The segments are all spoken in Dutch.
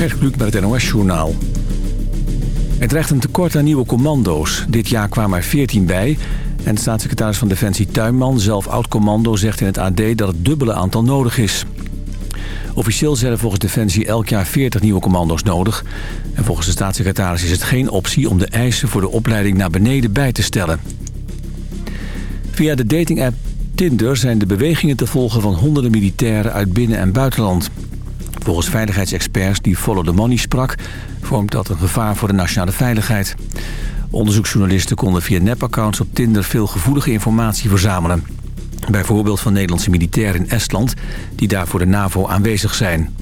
Gert Kluk met het NOS-journaal. Er dreigt een tekort aan nieuwe commando's. Dit jaar kwamen er 14 bij. En de staatssecretaris van Defensie Tuinman, zelf oud-commando... zegt in het AD dat het dubbele aantal nodig is. Officieel zijn er volgens Defensie elk jaar 40 nieuwe commando's nodig. En volgens de staatssecretaris is het geen optie... om de eisen voor de opleiding naar beneden bij te stellen. Via de dating-app Tinder zijn de bewegingen te volgen van honderden militairen uit binnen- en buitenland. Volgens veiligheidsexperts die Follow the Money sprak... vormt dat een gevaar voor de nationale veiligheid. Onderzoeksjournalisten konden via nepaccounts op Tinder... veel gevoelige informatie verzamelen. Bijvoorbeeld van Nederlandse militairen in Estland... die daar voor de NAVO aanwezig zijn.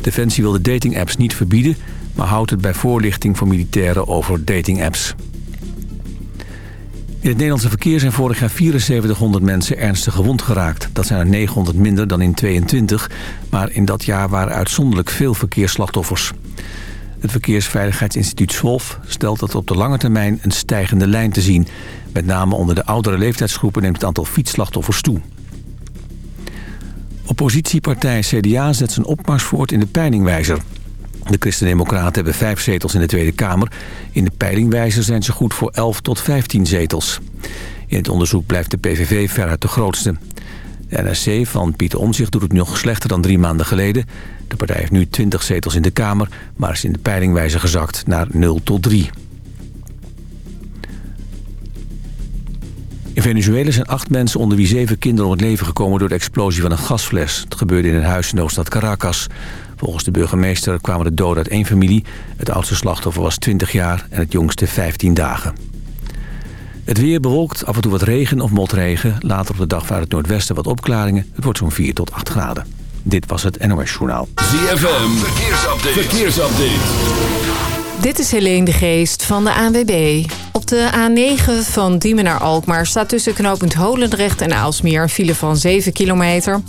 Defensie wil de datingapps niet verbieden... maar houdt het bij voorlichting voor militairen over datingapps. In het Nederlandse verkeer zijn vorig jaar 7400 mensen ernstig gewond geraakt. Dat zijn er 900 minder dan in 22, maar in dat jaar waren uitzonderlijk veel verkeersslachtoffers. Het Verkeersveiligheidsinstituut SWOF stelt dat op de lange termijn een stijgende lijn te zien. Met name onder de oudere leeftijdsgroepen neemt het aantal fietsslachtoffers toe. Oppositiepartij CDA zet zijn opmars voort in de peilingwijzer. De Christen-Democraten hebben vijf zetels in de Tweede Kamer. In de peilingwijzer zijn ze goed voor 11 tot 15 zetels. In het onderzoek blijft de PVV veruit de grootste. De NSC van Pieter Omzicht doet het nog slechter dan drie maanden geleden. De partij heeft nu 20 zetels in de Kamer... maar is in de peilingwijzer gezakt naar 0 tot 3. In Venezuela zijn acht mensen onder wie zeven kinderen om het leven gekomen... door de explosie van een gasfles. Het gebeurde in een huis in de hoofdstad Caracas. Volgens de burgemeester kwamen de doden uit één familie. Het oudste slachtoffer was 20 jaar en het jongste 15 dagen. Het weer bewolkt, af en toe wat regen of motregen. Later op de dag vanuit het noordwesten wat opklaringen. Het wordt zo'n 4 tot 8 graden. Dit was het NOS Journaal. ZFM, verkeersupdate. verkeersupdate. Dit is Helene de Geest van de ANWB. Op de A9 van Diemen naar Alkmaar staat tussen knooppunt Holendrecht en Aalsmeer een file van 7 kilometer.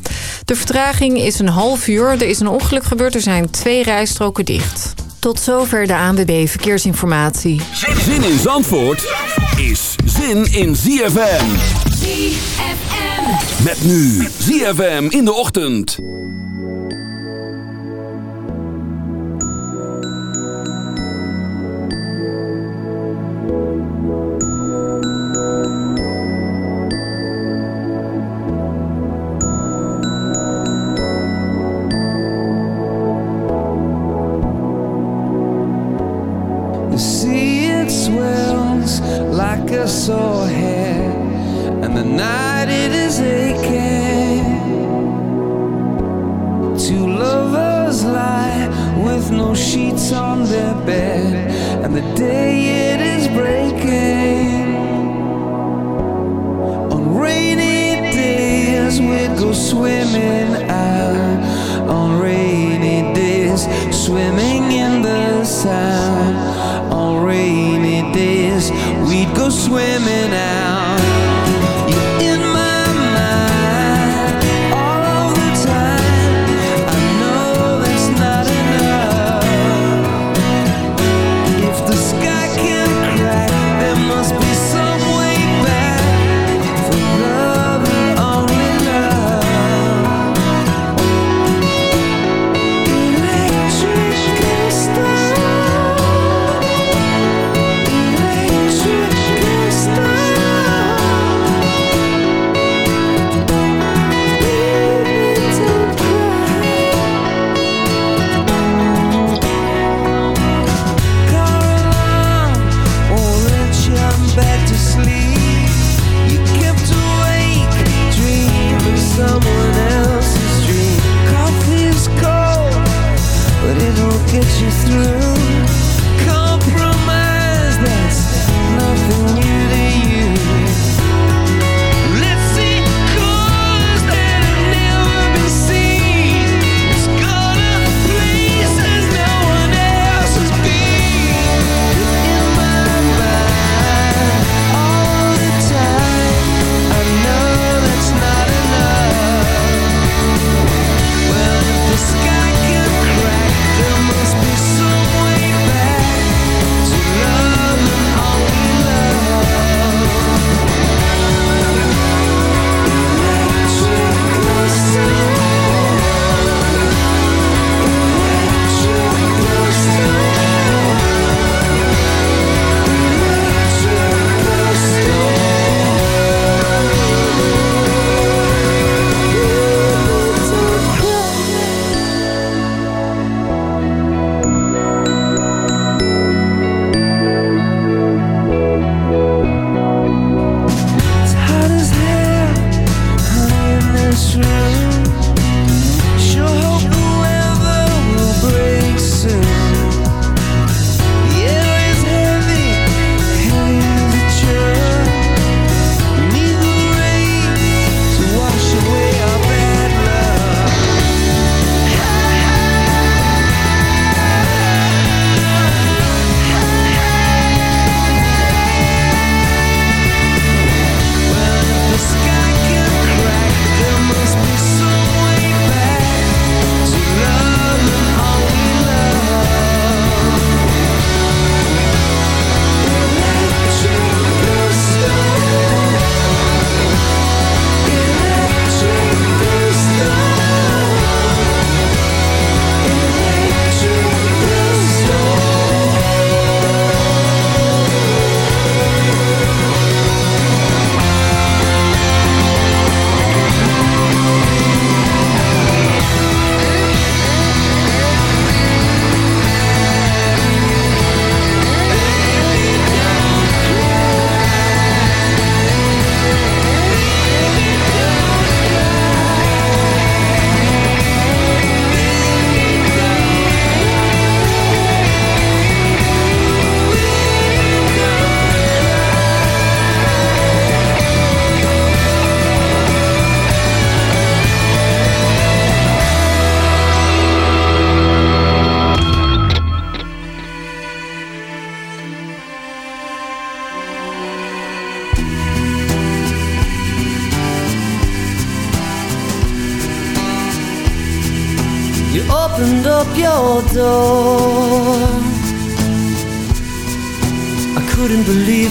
De vertraging is een half uur. Er is een ongeluk gebeurd. Er zijn twee rijstroken dicht. Tot zover de ANWB Verkeersinformatie. Zin in Zandvoort is zin in ZFM. ZFM. Met nu ZFM in de ochtend.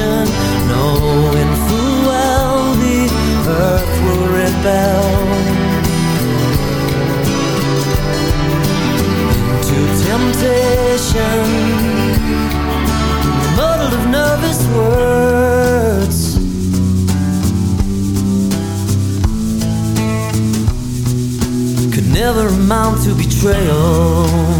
temptation, knowing full well the earth will rebel. Into temptation, muddled of nervous words. could never amount to betrayal.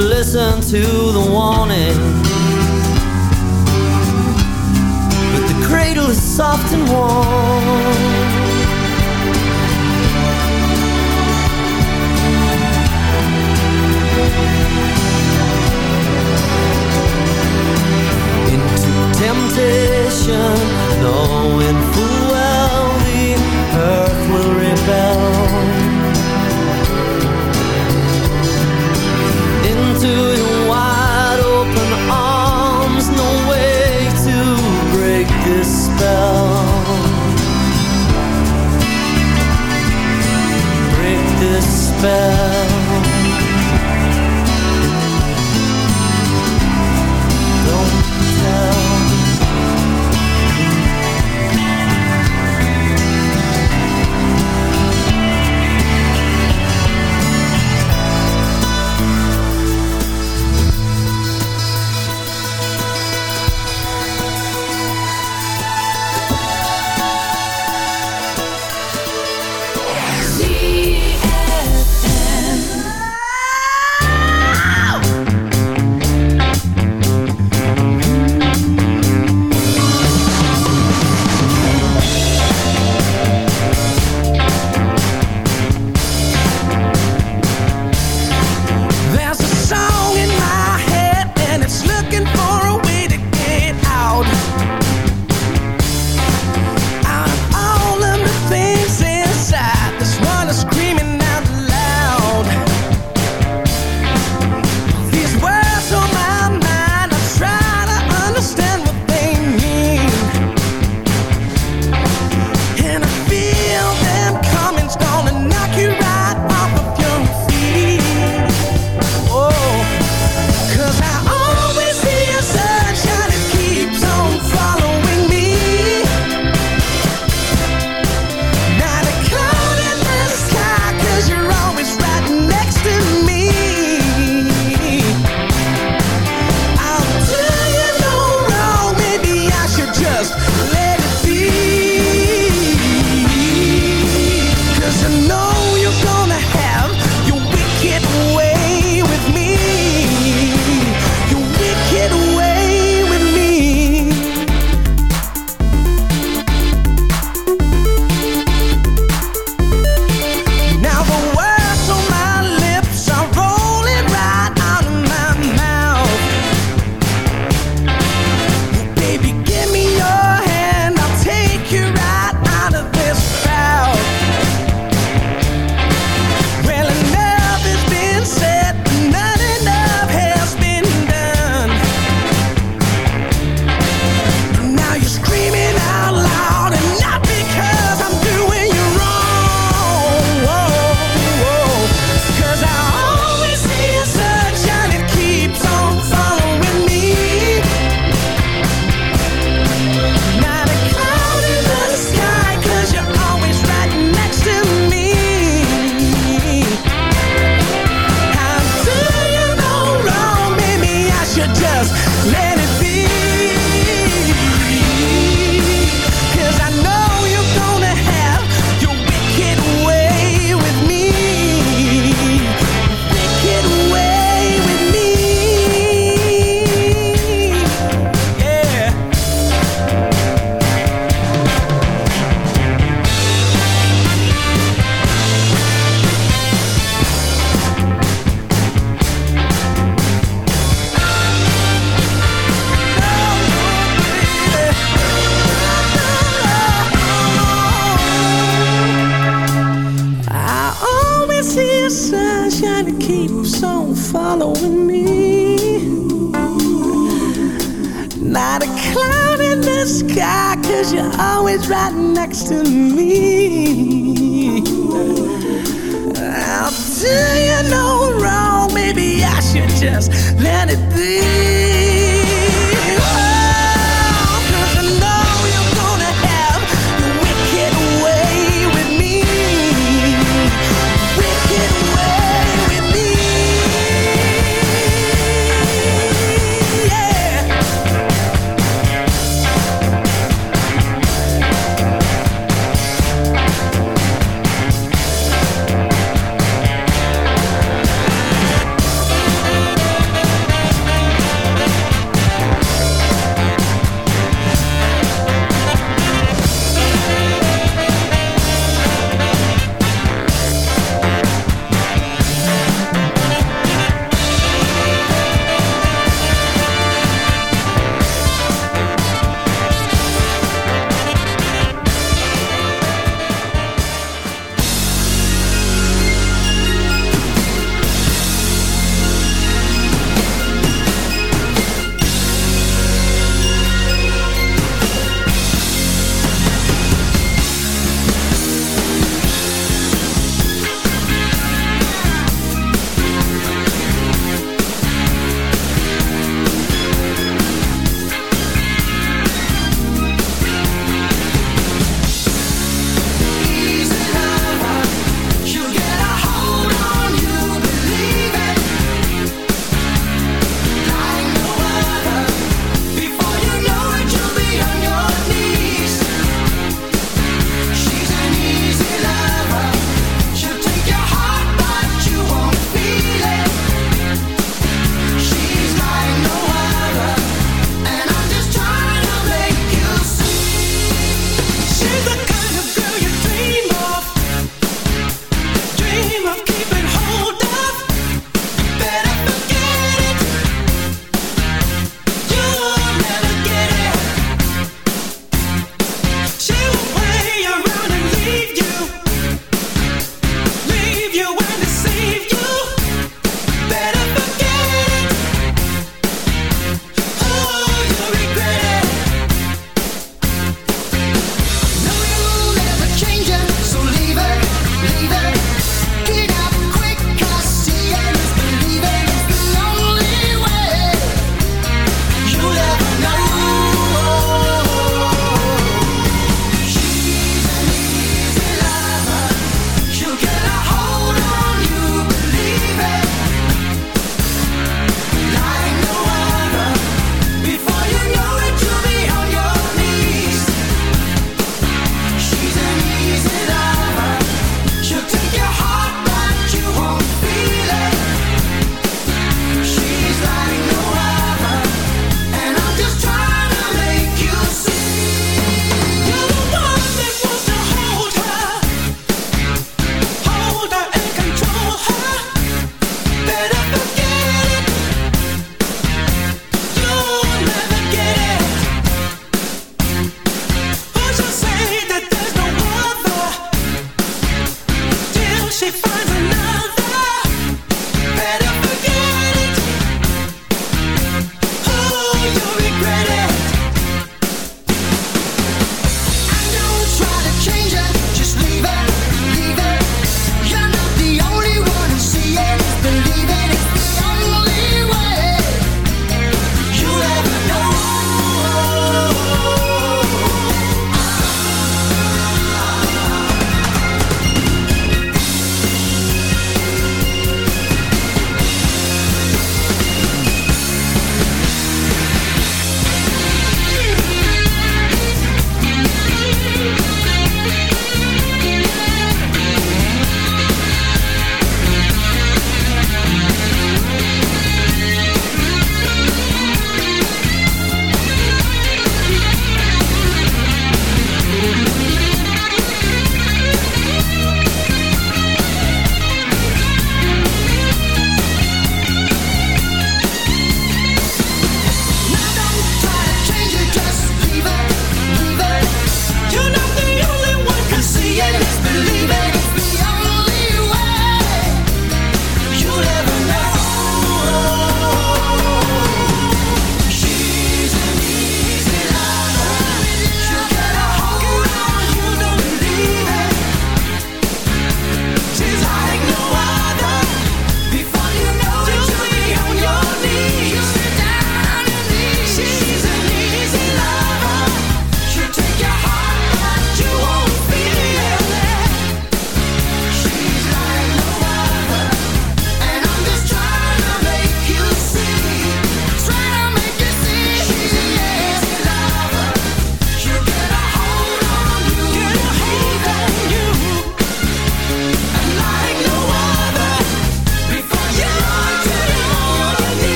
listen to the warning. But the cradle is soft and warm. into temptation, knowing full well the earth will rebel. fell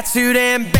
tattooed and